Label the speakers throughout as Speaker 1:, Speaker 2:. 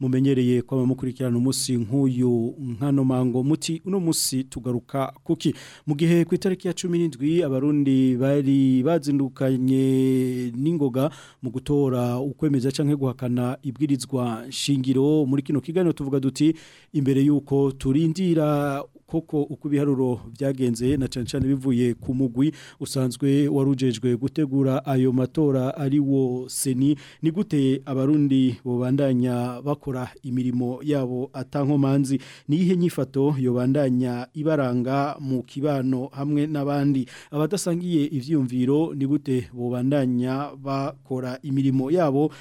Speaker 1: mumenyereye ko bamukurikirana umunsi nk'uyu nkano mango muti uno munsi tugaruka kuki mu gihe ku itariki ya 17 abarundi bari bazindukanye n'ingoga mu gutora ukwemeza canke guhakana ibwirizwa shingiro muri kino Kigano tuvuga duti imbere yuko turindira koko uko byagenze na cyane cyane bivuye ku mugwi usanzwe warujejwe gutegura ayo matora ari wo seni ni gute abarundi bubandanya bako bakora imirimo yabo atankomanzi ni ihe nyifato yobandanya ibaranga mu kibano hamwe n'abandi abadasangiye ivyumviro ni gute bobandanya bakora imirimo yabo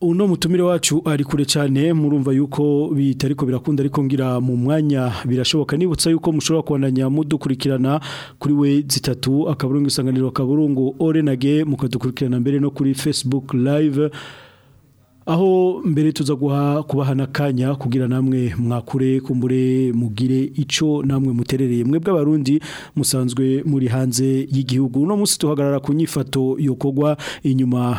Speaker 1: uno mutumire wacu ari kure cyane murumva yuko bita ariko birakunda ariko ngira mu mwanya birashoboka nibutsa yuko mushobora kubandanya mudukurikirana kuri we zitatu akaburungu isanganiro akaburungu orenage mukadukurikirana mbere no kuri facebook live aho mbere tuza guha kubahana n'akanya kugira namwe mwakure kumbure mugire icyo namwe muterereye mwe bw’Abarundi musanzwe muri hanze y'igihugu uno munsi tuhagarara ku nyifato yokogwa inyuma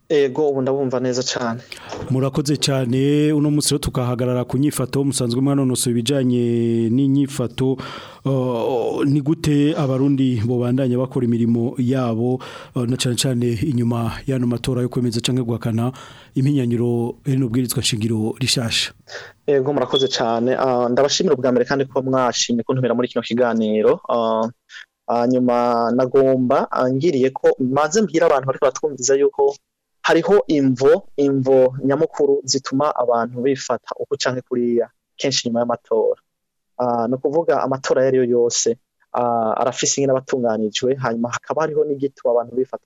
Speaker 2: ego ubu ndabumva neza cyane
Speaker 1: murakoze cyane uno munsi rero tukahagarara ku nyifato musanzwe mwanonosoye ibijyanye n'inyifato oh, oh, ni gute abarundi babandanya bakora imirimo yabo oh, na cyane cyane inyuma y'ano matora yo kwemeza cyangwa guhakana iminyaniro iri n'ubwirizwa nshingiro rishasha
Speaker 2: yego murakoze cyane ah, ndabashimira ubwa mbere kandi ko mwashimye kuntumira muri kino kiganiro ah, ah, nyuma nagomba ngiriye ko maze mbwira abantu bari batwumviza yuko hariho imvo imvo nyamukuru zituma abantu bifata uko cyangwa kuriya kenshi nyuma y'amatora ni ukuvuga amatora ayo ari yo yose arafise nyine abatunganijwe hanyuma hakaba hariho n'igituma abantu bifata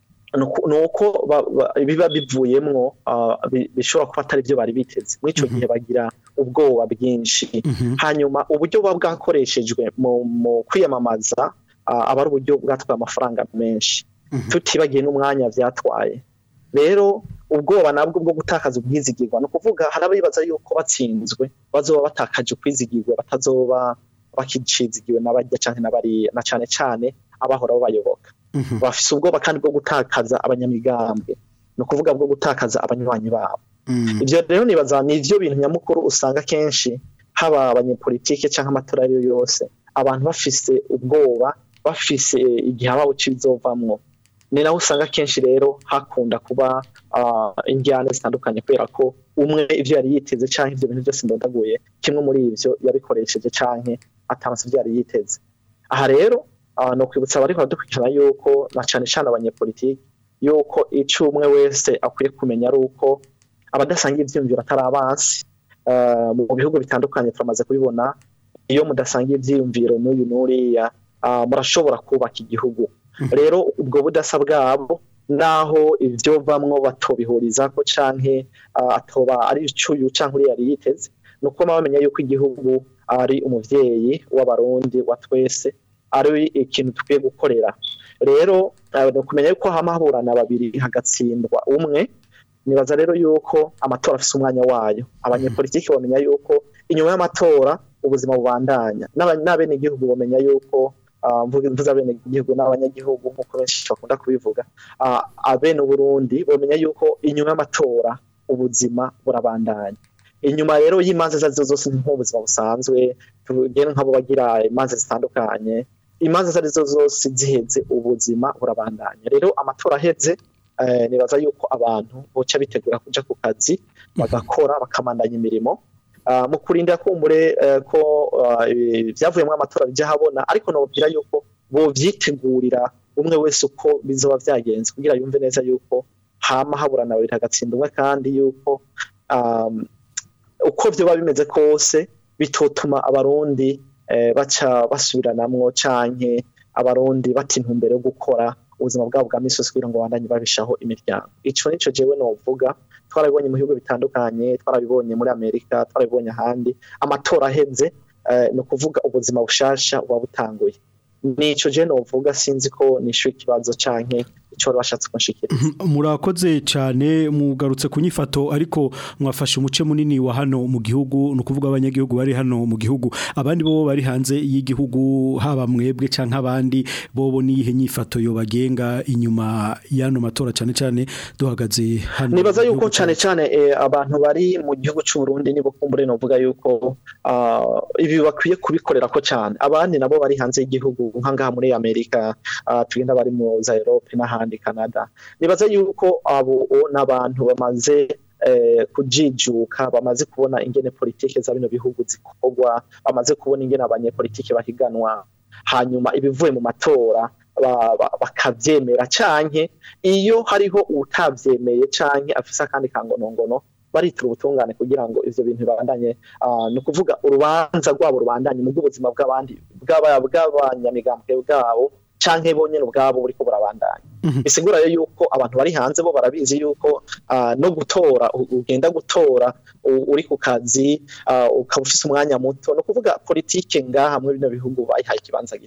Speaker 2: ni uko biba bivuyemo bishobora kuba atari byo bari biteze muri icyo gihe mhm. bagira ubwoba bwinshi mhm. hanyuma uburyo buba bwakoreshejwe mu kwiyamamaza aba ari uburyo bwatwaye amafaranga menshi mhm. tutibagiye n'umwanya byatwaye rero ubwoba nabwo bwo gutakaza ubwizigirwa ni ukuvuga hari abibaza yuko batsinzwe bazoba batakaje ukwizigirwa batazoba bakicizigiwe na bajya na cyane cyane abahora babayoboka mhm. bafite ubwoba kandi bwo gutakaza abanyamigambwe ni ukuvuga bwo gutakaza abanywanyi babo mhm. ibyo rero nibaza ni ibyo bintu nyamukuru usanga kenshi haba abanyepolitike cyangwa amatora ariyo yose abantu bafise ubwoba bafise igihe bawuca ibizovamwo ni naho usanga akenshi rero hakunda kuba ah, injyana zitandukanye kubera ko umwe ibyo yari yiteze cyangwa ibyo bintu byose ndondaguye kimwe muri ibyo yabikoresheje cyangwa atanze ibyo yari yiteze aha rero ah, ni ukwibutsa abari baradukurikirana yuko na cyane cyane abanyepolitiki yuko icyo umwe wese akwiye kumenya ari uko abadasangiye ibyiyumviro atari abansi ah, mu bihugu bitandukanye turamaze kubibona iyo mudasangiye ibyiyumviro n'uyu n'uriya murashobora kubaka igihugu rero ubwo budasa bwabo naho ibyo bamwo batobihuriza ko canke atoba ari icuyu canke uriya yari yiteze nuko bamenya yuko igihugu ari umubyeyi w'abarundi wa twese ari ikintu tukwiye gukorera rero kumenya yuko hama haburana babiri hagatsindwa umwe nibaza rero yuko amatora afise umwanya wayo abanyepolitiki bamenya yuko inyuma y'amatora ubuzima bubandanya n'abenegihugu bamenya yuko Ah, mvuga abenegihugu n'abanyagihugu nk'uko benshi bakunda kubivuga ah, abene Burundi bamenya yuko inyuma y'amatora ubuzima burabandanya inyuma rero y'imanza zazo arizo zose nk'ubuzima busanzwe tugenda nk'abo bagira imanza zitandukanye imanza izo arizo zose ziheze ubuzima burabandanya rero amatora ahetse eh, nibaza yuko abantu buca bitegura kujya ku kazi bagakora bakamandanya imirimo Ah, mu kurinda yakumbure ko byavuyemo eh, ah, amatora bijya habona ariko nababwira yuko bobyitegurira umwe wese uko bizaba byagenze kugira yumve neza yuko hama haburana babiri hagatsinda umwe kandi yuko uko byaba bimeze kose bitotuma abarundi eh, baca basubiranamwo canke abarundi batintumbere yo gukora ubuzima bwabo bwa minsi kugira ngo bandanye babishaho imiryango icyo nicyo jewe novuga twarabibonye mu bihugu bitandukanye twarabibonye muri amerika twarabibonye ahandi amatora ahenze eh, ni ukuvuga ubuzima bushasha buba butanguye nicyo jewe novuga sinzi ko nishyuye ikibazo canke icyo bashatse kunshyikiriza
Speaker 1: murakoze cyane mugarutse ku nyifato ariko mwafashe umuce munini wa hano mu gihugu ni ukuvuga abanyagihugu bari hano mu gihugu abandi bo bari hanze y'igihugu haba mwebwe cyangwa abandi bo n'iyihe nyifato yo bagenga inyuma y'ano matora cyane cyane duhagaze hano
Speaker 2: nibaza yuko cyane cyane eh, abantu bari mu gihugu cy'u Burundi nibo kumbure novuga yuko ah, ibi bakwiye kubikorera ko cyane abandi nabo bari hanze y'igihugu nka ngaha muri Amerika ah, tugenda bari mu za Europe n'ahandi kandi canada nibaze yuko abo n'abantu bamaze eh, kujijuka bamaze kubona ingene politiki za bino bihugu zikorwa bamaze kubona ingene abanyepolitike bahiganwa hanyuma ibivuye mu matora bakabyemera canke iyo hariho utabyemeye canke afise akandi kangonongono baritura ubutungane kugira ngo ivyo bintu bibandanye ah, ni ukuvuga urubanza rwabo rubandanye mu by’ubuzima bw'abandi bw'abanyamigambwe bwabo canke bonyene ubwabo buriko burabandanya bisigura mhm. yuko abantu bari hanze bo barabizi yuko ah, no gutora ugenda gutora uri ku kazi ah, ukaba ufise umwanya muto no kuvuga politiki ngaha muri bino bihugu bayihaye ikibanza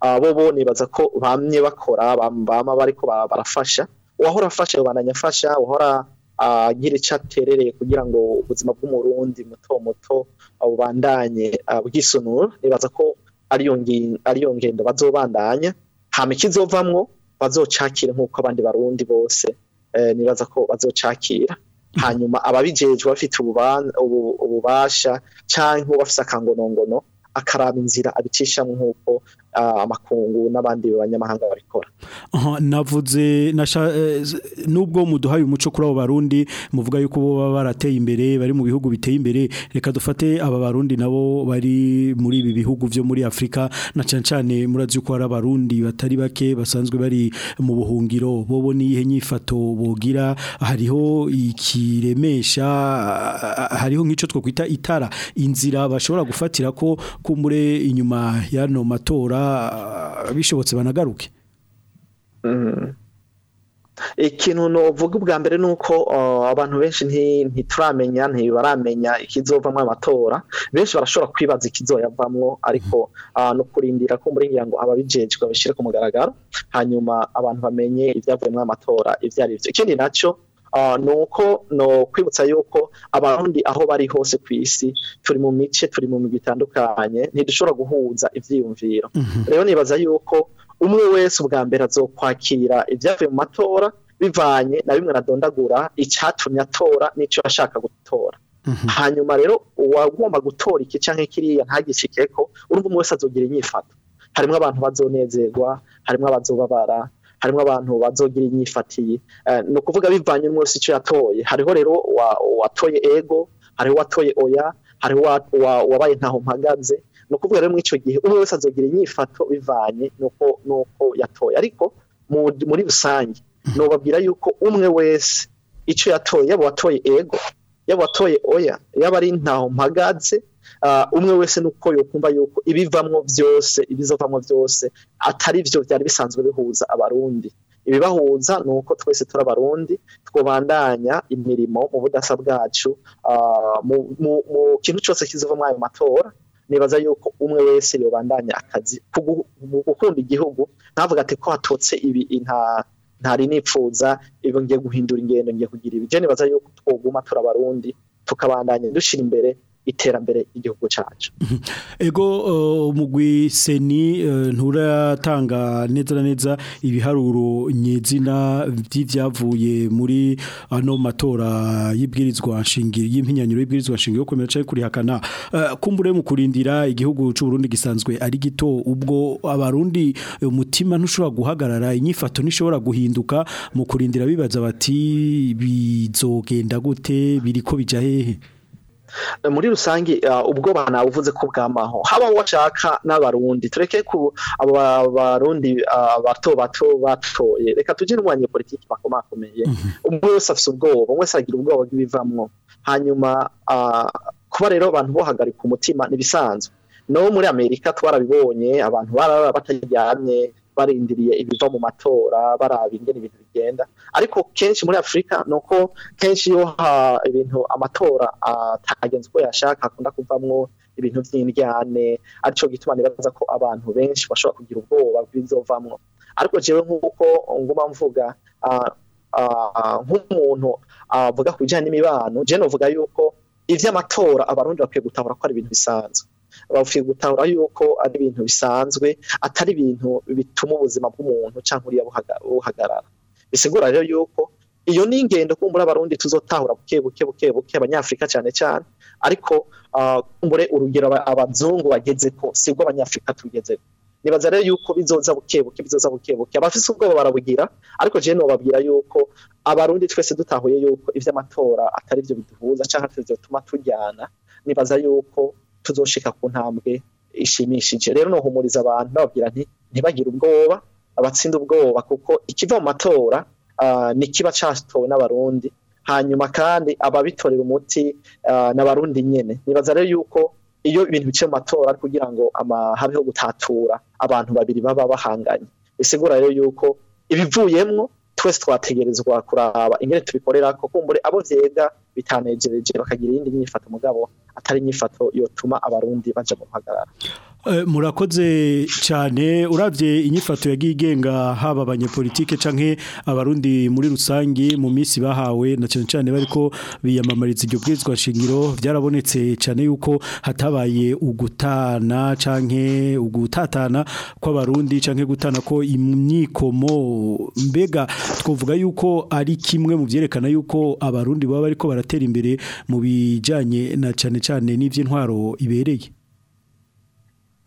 Speaker 1: abo
Speaker 2: ah, bo nibaza ko bamye bakora bama bariko barafasha uwahora afasha ubananya afasha uwahora agira ah, icyo aterereye kugira ngo ubuzima bw'umurundi muto muto bubandanye bwisunura nibaza ko ariyo ngendo bazobandanya hama ikizovamwo bazocakire nk'uko abandi barundi bose eh, nibaza ko bazocakira hanyuma ababijejwe bafite ububasha cyangwa bafite akangonongono akaraba inzira abicishamo nk'uko Uh, amakungu n'abandi banyamahanga babikora
Speaker 1: navuze eh, nubwo muduhaye umuco kuri abo barundi muvuga yuko baba barateye imbere bari mu bihugu biteye imbere reka dufate aba barundi nabo bari muri ibi bihugu byo muri Afrika na cyane cyane murazi yuko hari abarundi batari bake basanzwe bari mu buhungiro bobo n'iyihe nyifato bogira hariho ikiremesha hariho nk'icyo twakwita itara inzira bashobora gufatira ko kumure inyuma y'ano matora bishobotse banagaruke
Speaker 2: mm-hmm. ikintu uvuga ubwa mbere ni uko uh, abantu benshi ntituramenya ntibaramenya ikizovamo amatora benshi barashobora kwibaza ikizoyavamo ariko mm-hmm. uh, no kurindira ko umurengera ngo ababijejwe babishyire ku mugaragaro hanyuma abantu bamenye ibyavuyemo amatora ibyo ari byo ikindi nacyo Ah, nuko no kwibutsa yuko abarundi aho bari hose ku isi turi mu mice turi mu migi itandukanye ntidushobora guhuza ibyiyumviro mhm. rero nibaza yuko umwe wese ubwa mbere azokwakira ibyavuye mu matora bivanye na bimwe adondagura icyatumye atora n'icyo ashaka gutora mhm. hanyuma rero uwagomba gutora iki cyangwa kiriya ntagishyike ko urumva umwe wese azogira inyifato harimo abantu bazonezerwa harimo abazobabara harimo abantu bazogira inyifatiye eh, ni ukuvuga bivanye mwese icyo yatoye hariho rero watoye ego hariho watoye oya hariho uwabaye ntaho mpagaze ni ukuvuga rero muri icyo gihe umwe wese azogira inyifato bivanye n'uko yatoye ariko muri rusange nubabwira yuko umwe wese icyo yatoye yaba watoye ego yaba uwatoye oya yaba ari ntaho mpagaze Uh, umwe wese nuko yokumva yuko ibivamo byose ibizovamwo byose atari byo byari bisanzwe bihuza abarundi ibibahuza ni uko twese turi abarundi twubandanya imirimo mu budasa bwacu uh, mu kintu cyose kiziva muri ayo matora nibaza yuko umwe wese yobandanya akazi mu gukunda igihugu ntavuga ati ko hatotse ibi ntari nipfuza ibi ngiye guhindura ingendo ngiye kugira ibi nibaza yuko twoguma turi abarundi tukabandanya dushira imbere iterambere igihugu cyacu
Speaker 1: ego umugwi seni e, nturatanga neza neza ibiharuro nyezina by'ibyavuye muri ano matora y'ibwirizwa nshingiro y'impinyanyuro y'ibwirizwa nshingiro yo kwemera cyangwa kurihakana e, kumbure mu kurindira igihugu cy'u Burundi gisanzwe ari gito ubwo abarundi e, umutima ntushobora guhagarara inyifato ntishobora guhinduka mu kurindira bibaza bati bizogenda gute biriko bijya hehe
Speaker 2: muri rusange uh, ubwo ntawe uvuze ko bwamaho haba washaka n'abarundi tureke ku abo barundi uh, bato bato batoye reka tujye n'umwanya politiki bakomakomeye mhm. umwe wese afite ubwoba umwe wese agira ubwoba bw'ibivamwo hanyuma uh, kuba rero abantu bohagarika umutima ntibisanzwe no muri amerika twarabibonye abantu barara bataryamye barindiriye ibiva mu matora baraba ingene ibintu bigenda ariko kenshi muri afurika ni uko kenshi iyo ibintu amatora atagenze uko yashaka akunda kuvamwo ibintu by'indyane aricyo gituma nibaza ko abantu benshi bashobora kugira ubwoba bwinzovamo ariko jewe nk'uko nguma mvuga nk'umuntu avuga ku bijyanye n'imibano je novuga yuko ibyamatora abarundi bakwiye gutahura ko ari ibintu bisanzwe bakwiye gutahura yuko ari ibintu bisanzwe atari ibintu bituma ubuzima bw'umuntu cyangwa uriya buhagarara bisigura rero yuko iyo ni ingendo kumbura abarundi tuzotahura buke buke buke buke abanyafurika cyane cyane ariko ah, kumbure urugero abazungu bageze ko sibwo abanyafurika tugeze nibaza rero yuko bizoza buke buke bizoza buke buke abafise ubwoba barabugira ariko je babwira yuko abarundi twese dutahuye yuko ibyamatora atari vyo biduhuza canke atari vyo tuma tujyana nibaza yuko tuzoshika ku ntambwe ishimishije rero nohumuriza abantu babwira nti ntibagire ubwoba abatsinda ubwoba kuko ikiva mu matora ah, nikiba catowe n'abarundi hanyuma kandi ababitorera umuti ah, n'abarundi nyene nibaza rero yuko iyo ibintu bice mu matora kugira ngo habeho gutatura abantu babiri baba bahanganye bisigura rero yuko ibivuyemo twese twategerezwa kuraba ingene tubikorera ko kumbure abo vyega bitanejereje bakagira iyindi nyifato mugabo atari inyifato yotuma abarundi baja mu
Speaker 1: Eh, murakoze cyane urabye inyifato yagiye igenga haba abanyepolitike canke abarundi muri rusange mu minsi bahawe na cyane cyane bariko biyamamariza iryo bwizwa shingiro byarabonetse cyane yuko hatabaye ugutana canke ugutatana kw'abarundi canke gutana ko imyikomo mbega twavuga yuko ari kimwe mu byerekana yuko abarundi baba bariko baratera imbere mu bijanye na cyane cyane n'iby'intwaro ibereye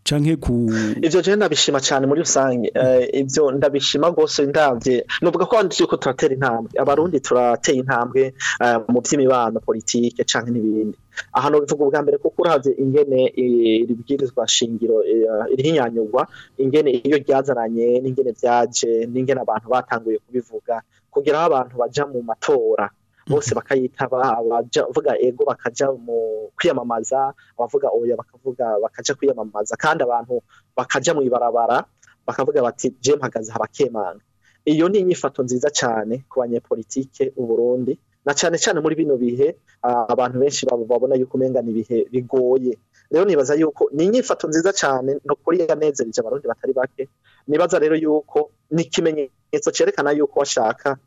Speaker 1: canke ku
Speaker 2: ivyo je ndabishima cyane muri rusange mm. eh, ivyo ndabishima gose ndavye nuvuga ko turiko turatera intambwe abarundi turateye intambwe eh, mu by’imibano politike canke n'ibindi aha nobivuga ubwa mbere kuko uravye ingene eh, ibwirizwa shingiro irihinyanyurwa ingene iyo ryazaranye n'ingene byaje n'ingene abantu batanguye kubivuga kugira abantu bajya mu matora bose mm-hmm. bakayitaba abavuga ego bakajya mu kwiyamamaza abavuga oya bakavuga bakajya kwiyamamaza kandi abantu bakajya mu ibarabara bakavuga bati jemu hagaze habakemanga iyo ni inyifato nziza cyane ku banyepolitike Burundi na cyane cyane muri bino bihe abantu benshi babona yuko umengana ibihe bigoye rero nibaza yuko ni inyifato nziza cyane no kuri yanezerije abarundi batari bake nibaza rero yuko ni ikimenyetso cyerekana yuko washaka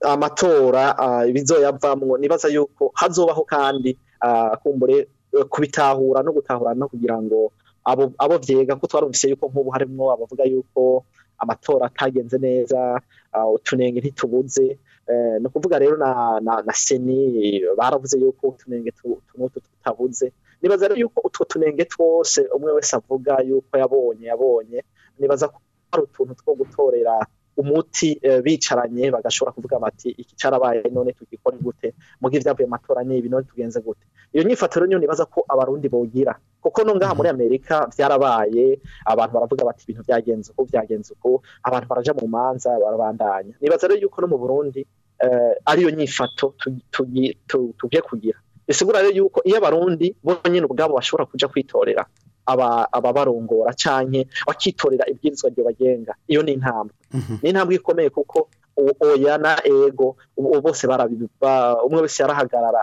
Speaker 2: amatora ah, ibizoyavamwo nibaza yuko hazobaho kandi ah, kumbure eh, kubitahura no gutahura no kugira ngo abo abo vyega ko twarumvise yuko nk'ubu harimo abavuga yuko amatora atagenze neza ah, utunenge ntitubuze eh, ni ukuvuga rero na seni eh, baravuze yuko utunenge tunutu tutabuze nibaza rero yuko utwo tunenge twose umwe wese avuga yuko yabonye yabonye nibaza ko hari utuntu two gutorera umuti eh, bicaranye bagashobora kuvuga bati iki cyarabaye none tugikora gute muga ibyavuye amatora ni ibi none tugenze gute iyo nyifatiro niyo nibaza ko abarundi bogira kuko no ngaha muri mhm. amerika byarabaye abantu baravuga bati ibintu byagenze uko byagenze uko abantu barajya mu manza barabandanya nibaza rero yuko no mu burundi eh, ariyo nyifato tugiye kugira bisigura rero yuko iyo abarundi bo nyine ubwabo bashobora kuja kwitorera ababarongora cyane bakitorera ibwirizwa byo bagenga iyo ni intambwe mhm. ni intambwe ikomeye kuko oya na ego bose umwe wese yarahagarara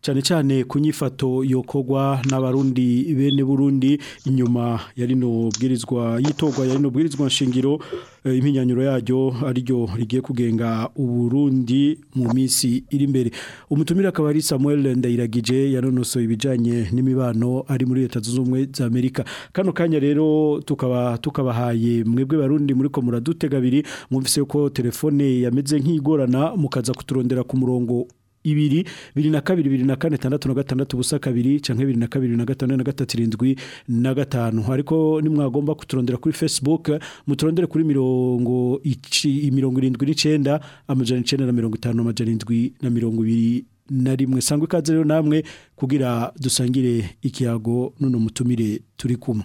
Speaker 1: cyane cyane ku nyifato yokogwa n'abarundi bene burundi inyuma yari no bwirizwa yitogwa yari no bwirizwa nshingiro eh, impinyanyuro yaryo ariryo rigiye kugenga uburundi mu minsi iri imbere umutumire akaba ari Samuel Ndayiragije yanonosoye ibijanye n'imibano ari muri leta z'ubumwe za Amerika kano kanya rero tukaba tukabahaye mwebwe barundi muri ko muradutega abiri mwumvise ko telefone yameze nk'igorana mukaza kuturondera ku murongo ibiri biri na kabiri bibiri na kane tandatu na gatandatu ubusa kabiri cyangwa bibiri na kabiri na gatanu na gatatu irindwi na gatanu ariko nimwagomba kuturondera kuri facebook muturondere kuri mirongo ici mirongo irindwi n'icyenda amajana icyenda na mirongo itanu amajana irindwi na mirongo ibiri na rimwe sangwa ikaze rero namwe kugira dusangire ikiyago none mutumire turi kumwe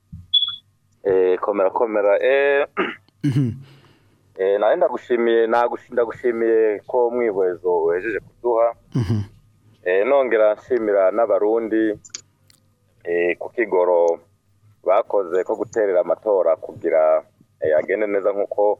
Speaker 3: eh, komera komera eh, mhm. eh, nawe ndagushimiye ndagushimiye ko mwihwezo wejeje kuduha mhm. nongera nshimira n'abarundi ku kigoro bakoze ko guterera amatora kugira agende neza nk'uko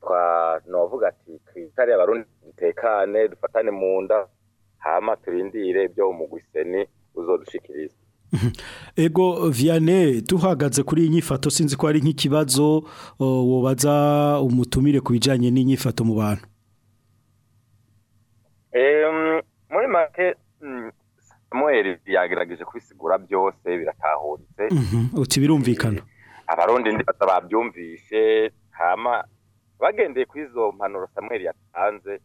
Speaker 3: twanavuga ati twitare abarundi dutekane dufatane mu nda hama turindire ibyo umugwiseni uzodushikiriza Mhm.
Speaker 1: ego vianney tuhagaze kuri iyi nyifato sinzi ko ari nk'ikibazo wobaza umutumire ku bijyanye n'inyifato mu bantu
Speaker 3: muri make mm, samuel yagerageje kubisigura byose biratahuritse mhm,
Speaker 1: uti birumvikana eh,
Speaker 3: abarundi ntibata babyumvishe hama bagendeye kuri izo mpanuro samuel yatanze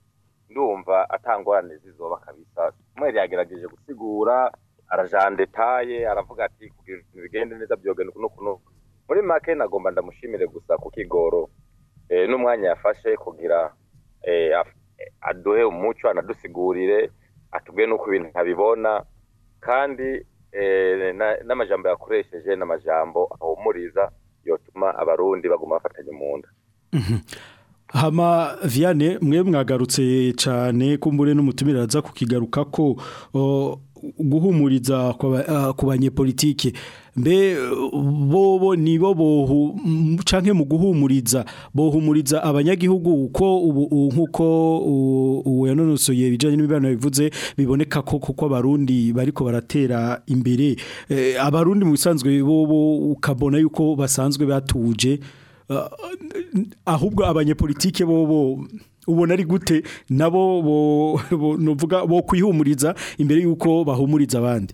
Speaker 3: ndumva atangorane zizoba kabisa samuel yagerageje gusigura arajandetaye aravuga ati kugira bigende neza byoga n'ukuntu muri make nagomba ndamushimire gusa ku kigoro eh, n'umwanya yafashe kugira eh, aduhe umuco anadusigurire atubwiye n'uko ibintu ntabibona kandi eh, n'amajambo yakoresheje n'amajambo ahumuriza yotuma abarundi baguma bafatanye mu nda mhm.
Speaker 1: hama viane mwe mwagarutse cyane kumbure n'umutumire aza kukigaruka ko guhumuriza eh, ku banyepolitike mbe bobo bo bohu canke mu guhumuriza bohumuriza abanyagihugu uko ubu nkuko uyanonosoye bijanye n'imibano bivuze biboneka ko kuko abarundi bariko baratera imbere eh, abarundi mu bisanzwe bobo ukabona yuko basanzwe batuje eh, ahubwo abanyepolitike bobo ubona ari gute nabo bo kwihumuriza imbere y'uko bahumuriza abandi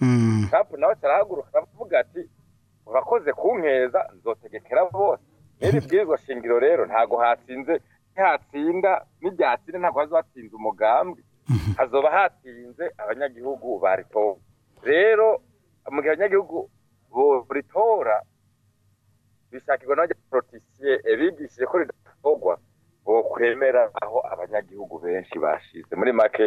Speaker 3: mm. Trump nawe arahaguruka aravuga ati urakoze kunkeza nzotegekera bose n'iri bwirizwa shingiro rero ntabwo hatsinze ntihatsinda n'ibyatsinda ntabwo hazahatsinze umugambi mhm. hazoba hatsinze abanyagihugu baritora rero mu gihe abanyagihugu buritora bishakirwa n'abanyaporotisiye bigishije ko ridatorwa bo kwemera aho abanyagihugu benshi bashize muri make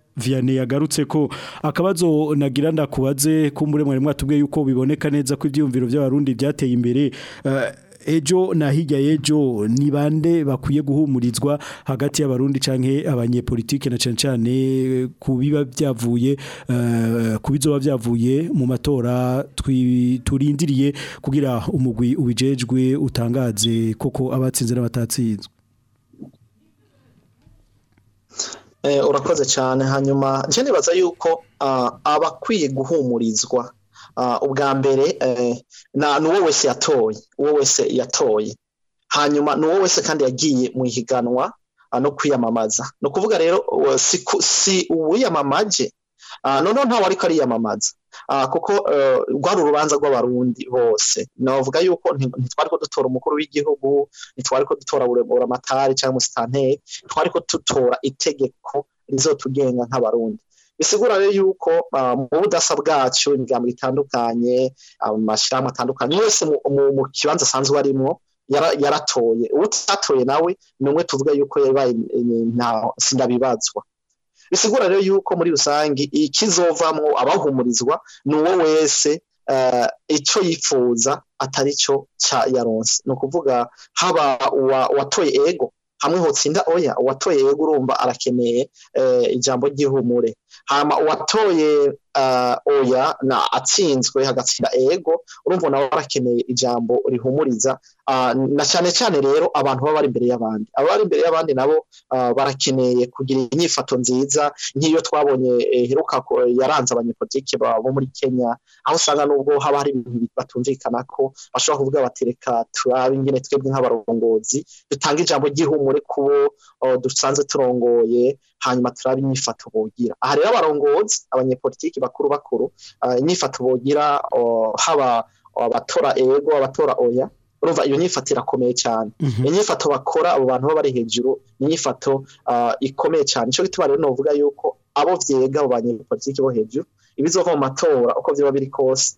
Speaker 1: Vianney yagarutse ko akabazo nagira ndakubaze ko muri mwarimu atubwiye yuko biboneka neza ko ibyiyumviro by'abarundi byateye imbere eh, ejo na hirya y'ejo ni bande bakwiye guhumurizwa hagati y'abarundi canke abanyepolitike na cyane cyane kubiba byavuye eh, kubizoba byavuye mu matora turindiriye kugira umugwi ubijejwe utangaze koko abatsinze n'abatatsinzwe
Speaker 2: Eh, urakoze cyane hanyuma njye nibaza yuko ah, aba akwiye guhumurizwa ah, ubwa mbere eh, ni uwo wese yatoye uwo wese yatoye hanyuma ni uwo wese kandi yagiye mu ihiganwa ah, no kwiyamamaza ni ukuvuga rero si uwiyamamaje noneho ntawe ariko ariyamamaza Ah, kuko eh, rwari urubanza rw'abarundi bose navuga yuko ntitwari ko dutora umukuru w'igihugu ntitwari ko dutora buramatari cyangwa musitanteri ntitwari ko dutora itegeko rizotugenga nk'abarundi bisigura rero yuko ah, mu budasa bwacyo imigambi itandukanye amashyirahamwe ah, atandukanye wese mu kibanza asanzwe arimo yaratoye uwo utatoye nawe ni umwe tuvuga yuko yabaye eh, sindabibazwa bisigura rero yuko muri rusange ikizovamo abahumurizwa ni uwo wese eh, icyo yifuza atari cyo cya yaronse ni ukuvuga haba uwatoye ego hamwe hotsinda oya uwatoye ego urumva arakeneye eh, ijambo ry'ihumure hama uwatoye uh, oya na atsinzwe hagatsinda ego urumva nawe arakeneye ijambo rihumuriza uh, na cyane cyane rero abantu baba bari imbere y'abandi aba bari imbere y'abandi nabo uh, barakeneye kugira inyifato nziza nk'iyo twabonye heruka eh, yaranze abanyepolitike bo muri kenya aho usanga nubwo haba hari ibintu batumvikana ko bashobora kuvuga batereka reka turabe ingene twebwe nk'abarongozi dutange ijambo ry'ihumure ku oh, dusanze turongoye hanyuma turabe inyifato bogira aha rero abarongozi abanyepolitiki bakuru bakuru eh, inyifato bogira haba abatora ego abatora oya urumva iyo nyifato irakomeye cyane mhm. inyifato bakora abo bantu baba bari hejuru ni inyifato eh, ikomeye cyane icyo gituma rero navuga yuko abo byega abo banyepolitiki bo hejuru ibizava mu matora uko byaba biri kose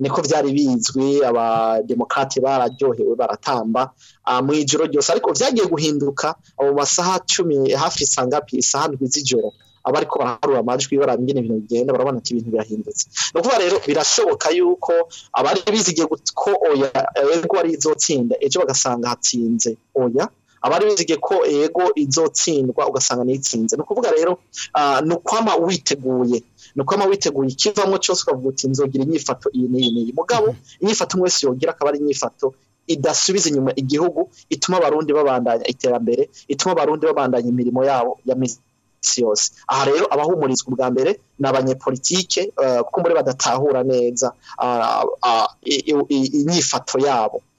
Speaker 2: niko byari bizwi abademokarate bararyohewe baratamba ah, mu ijoro ryose ariko byagiye guhinduka abo masaha cumi hafi sangapi isaha ndwi z'ijoro aba ariko baraharura amajwi barabwira ibintu bigenda barabona ko ibintu birahindutse ni ukuvuga rero birashoboka yuko abari bizigiye ko oya yego ari izotsinda ejo bagasanga hatsinze oya abari bizigiye ko ego izotsindwa ugasanga nitsinze ni ukuvuga rero ah, ni ukwama witeguye ni uko witeguye ikivamo cyose ukavuga uti nzogira inyifato iyi n'iyi n'iyi mugabo mm-hmm. inyifato umwe wese yogira akaba ari inyifato
Speaker 4: idasubiza inyuma igihugu ituma abarundi babandanya iterambere ituma abarundi babandanya imirimo yabo ya minsi yose aha rero abahumurizwa ubwa mbere ni abanyepolitike eh, kuko muri badatahura neza ah, ah, inyifato yabo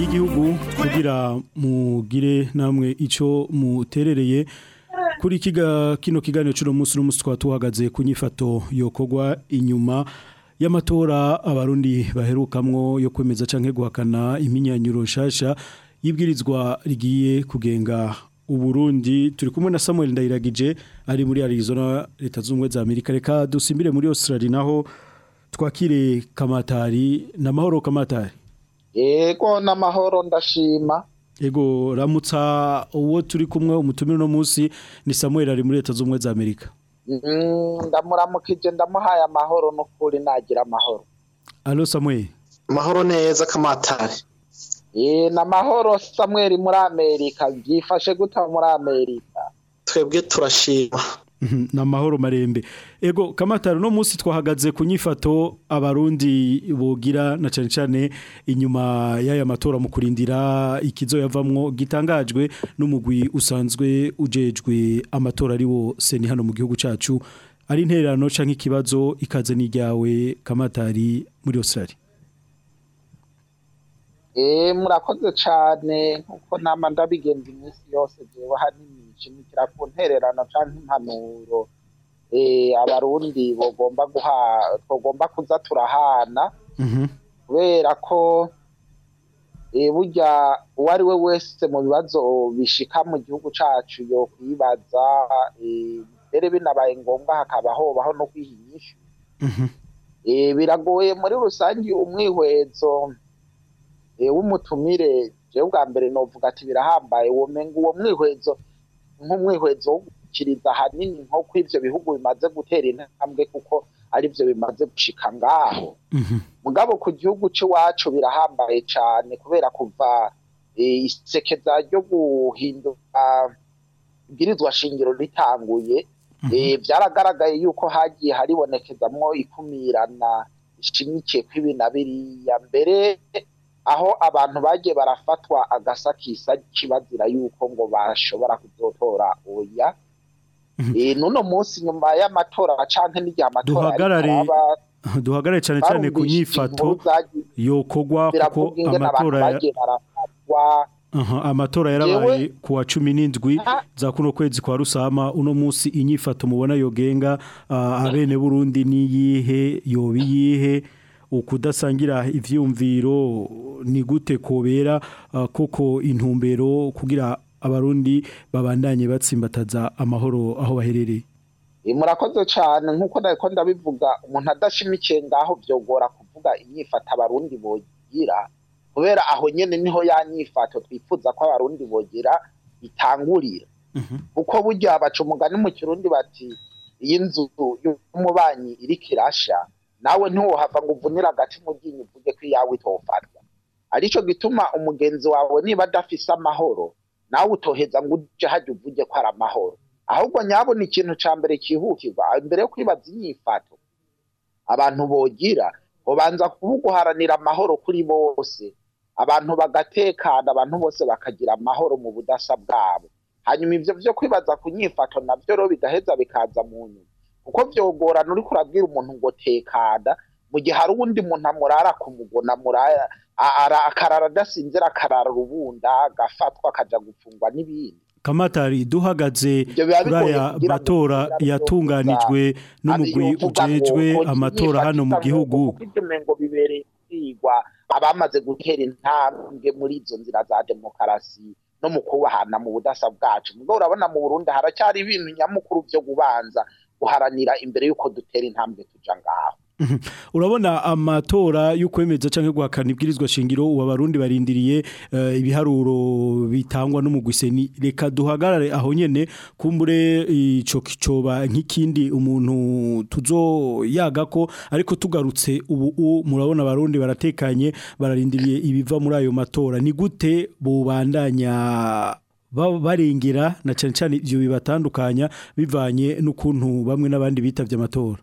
Speaker 1: y'igihugu kugira mugire namwe icyo muterereye kuri kiga kino kiganiro cy'uno munsi n'umunsi tukaba tuhagaze ku nyifato yokogwa inyuma y'amatora abarundi baherukamwo yo kwemeza cyangwa guhakana iminyanyo nshyashya y'ibwirizwa rigiye kugenga uburundi turi kumwe na samuel ndayiragije ari muri arizona leta Zumwe za amerika reka dusimbire muri australia naho twakire kamatari na mahoro kamatari
Speaker 5: yego na mahoro ndashima
Speaker 1: yego ramutsa uwo turi kumwe umutumire uno munsi ni samuel ari muri leta Zumwe za amerika
Speaker 5: mm, ndamuramukije ndamuhaye amahoro n'ukuri nagira amahoro
Speaker 1: alo samuel
Speaker 4: mahoro neza kamatari
Speaker 5: na mahoro Samuel muri amerika byifashe guta muri amerika
Speaker 2: twebwe turashima
Speaker 1: mhm, ni amahoro marembe ego kamatara uno munsi twahagaze ku abarundi bogira na cyane cyane inyuma y'aya matora mu kurindira ikizo yavamwo gitangajwe n'umugwi usanzwe ujejwe amatora ari wo seni hano mu gihugu cyacu ari intererano cyangwa ikibazo ikaze n'iryawe kamatari muri osari
Speaker 5: Eh, murakoze cane kuko nama ndabigenza imisi yose jewe ahanini nshimikira ku ntererano canke impanuro eh, abarundi twogomba kuza turahana mhm. kubera ko eh, burya we wese mu bibazo bishika mu gihugu cyacu yo yokwibaza mbere binabaye ngombwa hakaba hobaho no kwiha mhm. biragoye muri rusange umwihwezo ewe eh, umutumire jewe bwa mbere novuga ati birahambaye womenga uwo mwihwezo nk'umwihwezo wo gukiriza hanini nko kw'ivyo bihugu bimaze gutera intambwe kuko ari arivyo bimaze gushika ngaho mhm. mugabo ku gihugu cy’iwacu birahambaye cyane kubera kuva eh, isekeza ryo guhindura ibwirizwa shingiro ritanguye mhm. eh, vyaragaragaye yuko hagiye haribonekezamo ikumirana ishimikiye kw'ibi na biriya mbere aho abantu bagiye barafatwa agasakisa kibazira yuko ngo bashobora kuzotora oya mhm. eh, n'uno munsi nyuma y'amatora canke n'igihe amatora
Speaker 1: duhagarare cyane cyane ku nyifato yokogwa kuko amatora amatora yarabaye ku wa cumi n'indwi ah. za kuno kwezi kwa rusama uno munsi inyifato mubona yogenga ah, abene burundi n'iyihe yoba iyihe ukudasangira ivyumviro ni gute kobera ah, koko intumbero kugira abarundi babandanye batsimbataza amahoro aho baherereye
Speaker 5: murakoze cyane nk'uko ntabwo ndabivuga umuntu adashimikiye ngaho byogora kuvuga imyifata abarundi bogira kubera aho nyine niho ya twifuza ko abarundi bogira itangurira mhm. kuko burya baca umugani mu kirundi bati iyi nzu y'umubanyi iri kirashya nawe ntuhava ngo uvunire agacumu ugiye uvuge ko iyawe itofatwa aricyo gituma umugenzi wawe niba adafise amahoro nawe utoheza ngo ujye hajya uvuge ko ari amahoro ahubwo nyabona ikintu cya mbere cyihutirwa mbere yo kwibaza inyifato abantu bogira ubanza kuba amahoro kuri bose abantu bagatekana abantu bose bakagira amahoro mu budasa bwabo hanyuma ibyo byo kwibaza ku nyifato nabyo rero bigaheza bikaza mu nyuma kuko byogorana uri kurabwira umuntu ngo tekada mu gihe hari uwundi muntu amurara ku mugona amurara akarara adasinzira akarara urubunda agafatwa akajya gupfungwa n'ibindi
Speaker 1: kamatari duhagaze kuri aya matora yatunganijwe n'umugwi ujejwe amatora hano mu gihugu
Speaker 5: abamaze gutera intambwe muri izo nzira za demokarasi no mu kubahana mu budasa bwacu ubwo urabona mu burundi haracyari ibintu nyamukuru byo gubanza guharanira imbere y'uko dutera intambwe tujya ngaho
Speaker 1: mhm. urabona amatora yukwemeza cyangwa guhakana ibwirizwa shingiro ubu abarundi barindiriye eh, ibiharuro bitangwa n'umugwiseni reka duhagarare aho nyine kumbure icyo kicoba nk'ikindi umuntu tuzoyaga ko ariko tugarutse ubu murabona abarundi baratekanye bararindiriye ibiva muri ayo matora ni gute bubandanya baringira na cyane cyane ibyo bibatandukanya bivanye n'ukuntu bamwe n'abandi bitabye amatora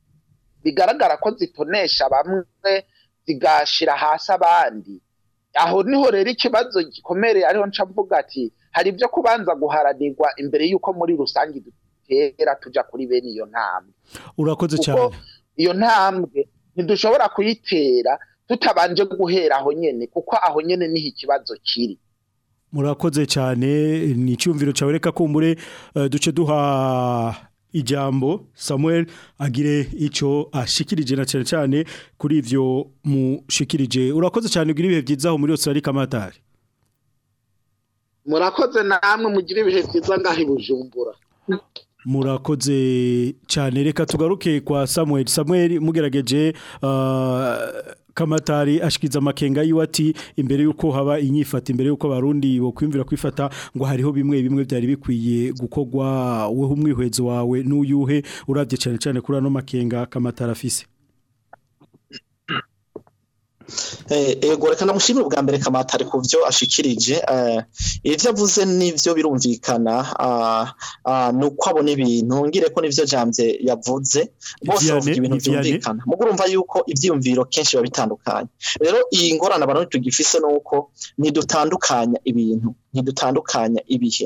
Speaker 5: bigaragara ko zitonesha bamwe zigashira hasi abandi aho niho rero ikibazo gikomereye ariho nca mvuga ati hari ibyo kubanza guharanirwa imbere y'uko muri rusange dutera tujya kuri bene iyo ntambwe
Speaker 1: urakoze cyane
Speaker 5: iyo ntambwe ntidushobora kuyitera tutabanje guhera aho nyene kuko aho nyene niho ikibazo kiri
Speaker 1: murakoze cyane ni icyumviro cyawe kumbure eh, duce duha ijambo Samuel agire icyo ashikirije na cyane cyane kuri ivyo mushikirije urakoze cyane ugira ibihe byiza aho muri yose ari kamatari
Speaker 5: murakoze namwe mugira ibihe byiza ngaho
Speaker 1: murakoze cyane reka tugaruke kwa Samuel Samuel mugerageje uh, kamatari ashyikiza amakenga yiwe ati imbere y'uko haba inyifata imbere y'uko barundi kwimvira kwifata ngo hariho bimwe bimwe byari bikwiye gukogwa weho umwihwezo wawe n'uyuhe urabye cyane cyane kuri ano makenga kamatari afise Eh,
Speaker 2: ego reka ndamushimire ubwa mbere kamatari ku byo ashikirije eh, ibyo avuze n'ibyo birumvikana ah, ah, ni uko abona ibintu ngire ko n'ibyo jambye yavuze bose bavuga ibintu byumvikana mu urumva yuko ibyiyumviro kenshi biba bitandukanye rero iyi ngorane abantu tugifise ni uko ntidutandukanya ibintu ntidutandukanya ibihe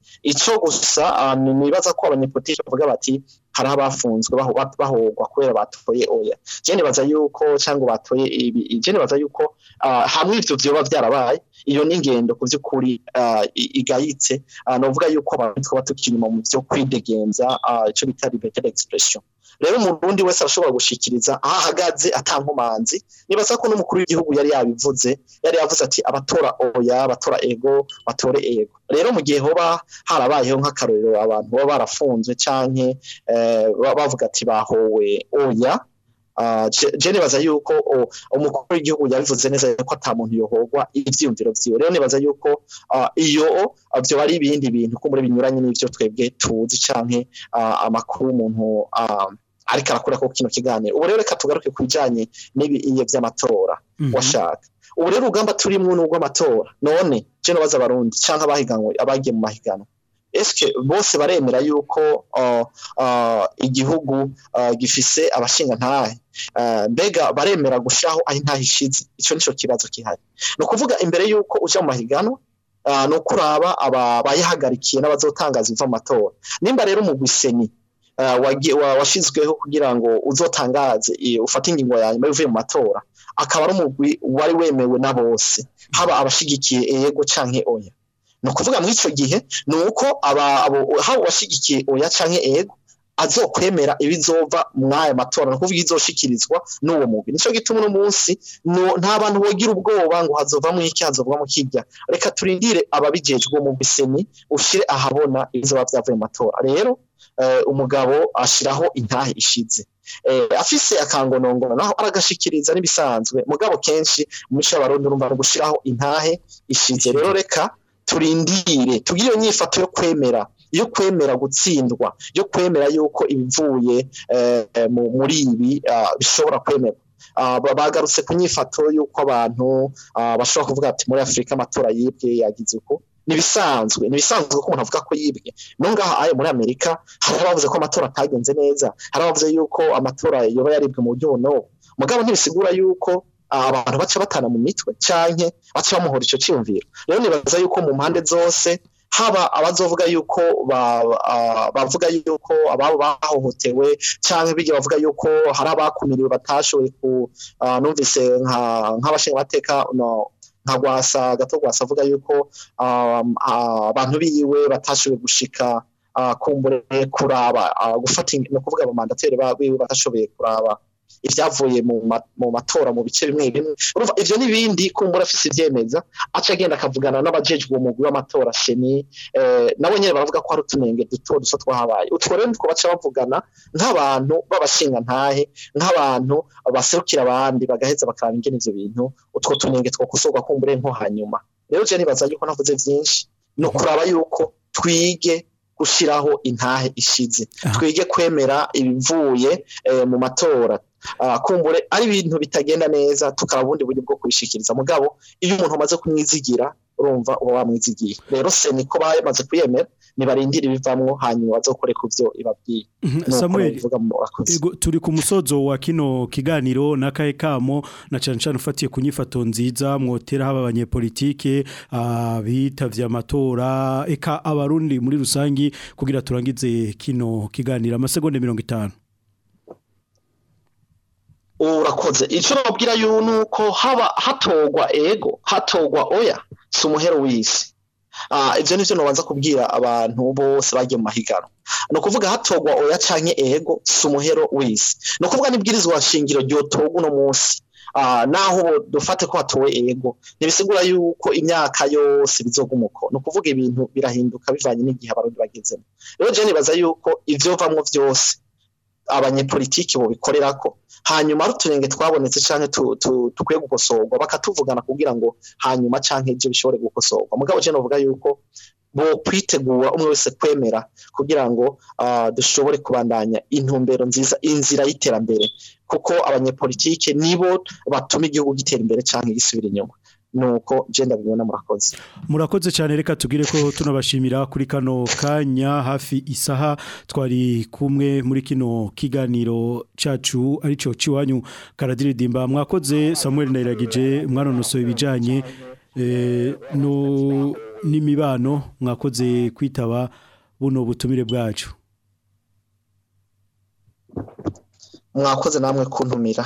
Speaker 2: icyo gusa ah, nibaza ko abanyepolitiki bavuga bati hari abafunzwe bahogwa kubera batoye oya jene baza yuko cyangwa batoye ibi jene baza yuko ah, hamwe ivyo vyoba vyarabaye iyo ni ingendo ku by'ukuri ah, igayitse ah, novuga yuko abantu batukira inyuma mu byo kwidegenza icyo bita liberté d'expression rero umurundi wese ashobora gushyikiriza aho ahagaze atankomanzi nibaza ko n'umukuru w'igihugu yari yabivuze yari yavuze ati abatora oya abatora ego batore ego rero mu gihe hoba harabayeho nk'akarorero abantu baba barafunzwe canke eh, bavuga ati bahowe oya ah, je nibaza yuko oh, umukuru w'igihugu yabivuze neza ko ata muntu yohogwa ivyiyumviro vyiwe rero nibaza yuko ah, iyo ah, vyo ari ibindi bintu ko muri binyuranye n'ivyo twebwe tuzi canke amakuru umuntu ariko arakora kino kiganiro ubu rero reka tugaruke ku bijyanye n'ibiye by'amatora mhm. washaka ubu rero urugamba turimo ni urw'amatora none jya baza abarundi cyangwa abahiganwe abagiye mu mahiganwa esike bose baremera yuko igihugu gifise abashinga e, mbega baremera gushyiraho aho intahe ishize icyo ni cyo kibazo kihari ni ukuvuga imbere y'uko ujya mu mahiganwa e, ni ukuraba abayahagarikiye n'abazotangaza iva amatora nimba rero mu gusenyi Eh, washyizweho kugira ngo uzotangaze eh, ufate ingingo ya nyuma y'uvuye mu matora akaba ari umugwi wari wemewe na bose haba abashyigikiye ego cyangwa oya ni ukuvuga muri icyo gihe ni uko haba uwashyigikiye oya cyangwa yego azokwemera ibizova muri aya matora ni ukuvuga izoshyikirizwa n'uwo mugwi nicyo gituma uno munsi nta bantu bogira ubwoba ngo hazovamo iki hazovamo kijya reka turindire ababigejwe mu biseni ushyire ahabona ibizoba byavuye mu matora rero Eh, umugabo ashyiraho intahe ishize eh, afise akangonongono naho aragashikiriza n'ibisanzwe mugabo kenshi umuco abarundi urumva gushyiraho intahe ishize rero reka turindire tugire iyo nyifato yo kwemera yo kwemera gutsindwa yo kwemera yuko ibivuye eh, muri ibi ah, bishobora kwemera ah, bagarutse ku nyifato y'uko abantu ah, bashobora kuvuga ati muri afurika amatora yibwe yagize uko nibisanzwe nibisanzwe ko umuntu avuga ko yibwe no ngaha ayo muri Amerika hari abavuze ko amatora atagenze neza hari abavuze yuko amatora yoba yaribwe mu buryo bunoba mugabo ntibisigura yuko ah, abantu baca batana mu mitwe canke baca bamuhora icyo cyumviro rero nibaza yuko mu mpande zose haba abazovuga yuko ah, bavuga yuko ababo bahohotewe cyangwa bijya bavuga yuko hari abakumiriwe batashoboye ku ah, numvise nk'abashinga bateka ntabwo wasa gato rwasa avuga yuko um, uh, abantu biwe batashoboye gushika uh, kumbure kuraba uh, gufata ni ukuvuga abamandateri biwe batashoboye kuraba ibyavuye mu matora mu bice bimwe bimwe ibyo n'ibindi kumbura afise ibyemeza aca agenda akavugana n'abajejwe umugwi w'amatora sheni eh, nabo nyine baravuga ko hari utunenge duto duto twahabaye utwo rero nitwo baca bavugana nk'abantu b'abashinga ntahe nk'abantu baserukira abandi bagaheza bakaraba ingene bintu utwo tunenge two kusoga kumbure nko hanyuma rero je nibaza yuko navuze vyinshi ni ukuraba yuko twige gushyiraho intahe ishize twige kwemera ibivuye eh, mu matora kumbure ari ibintu bitagenda neza tukaba ubundi buryo bwo kubishikiriza mugabo iyo umuntu amaze kumwizigira urumva uba wamwizigiye rero se niko bamaze kuyemera nibarindira ibivamwo hanyuma bazokore ku byo ibabwiye
Speaker 1: mhm, turi ku musozo wa kino kiganiro na n'akahe kamo na cyane cyane ufatiye ku nyifato nziza mwotera haba abanyepolitike abitabye amatora eka abarundi muri rusange kugira turangize kino kiganiro amasegonda mirongo itanu
Speaker 2: urakoze icyo nabwira yo haba hatogwa ego hatogwa oya si umuhero w'isi ah, ibyo ni byo nabanza kubwira abantu bose bagiye mu mahiganwa ni ukuvuga hatogwa oya cyangwa ego si umuhero w'isi ni ukuvuga n'ibwirizwa shingiro ryotogwa uno munsi ah, naho dufate ko hatowe ego ntibisigura yuko imyaka yose bizogwa umuko ni ukuvuga ibintu birahinduka bivanye n'igihe abarundi bagezemo rero jya nibaza yuko ibyovamo byose abanyepolitiki bubikorera ko hanyuma ari uturenge twabonetse cyane dukwiye gukosorwa bakatuvugana kugira ngo hanyuma cyangwa ibyo bishobore gukosorwa mugabo cyane bavuga yuko bo kwitegura umwe wese kwemera kugira ngo ah, dushobore kubandanya intumbero nziza inzira y'iterambere kuko abanyepolitike nibo batuma igihugu gitera imbere cyangwa gisubira inyuma nuko genda bibona murakoze
Speaker 1: murakoze cyane reka tubwire ko tunabashimira kuri kano kanya hafi isaha twari kumwe muri kino kiganiro cyacu aricyo kiwanyu karadiridimba mwakoze Samuel Nairagije mwanonosoye ibijanye eh no n'imibano mwakoze kwitaba buno butumire bwacu
Speaker 2: mwakoze namwe kuntumira